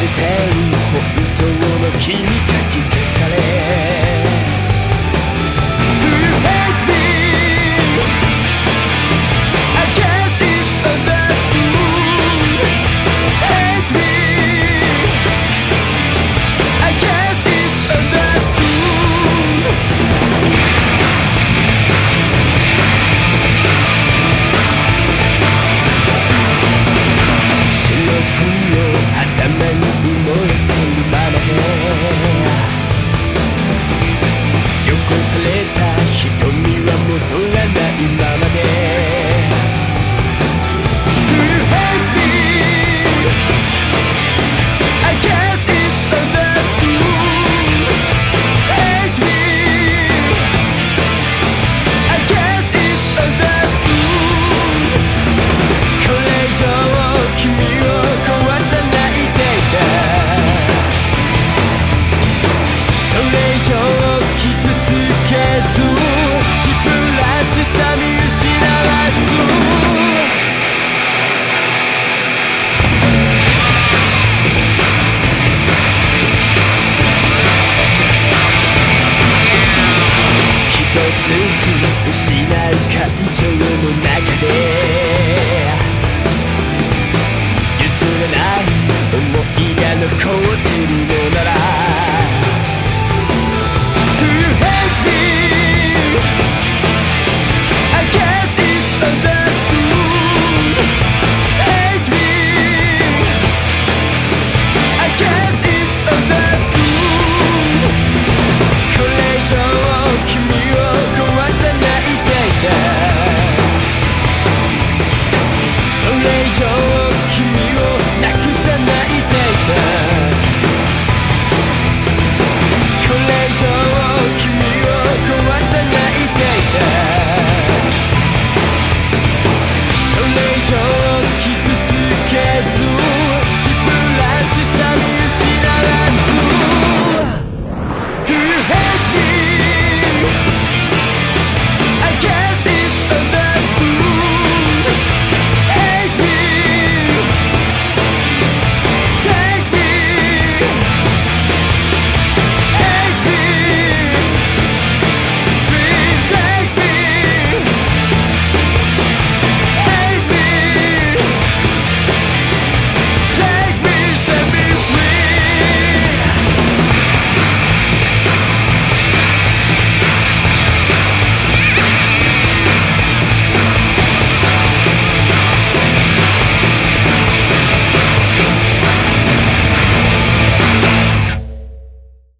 れてる本当の君がけう感情の中で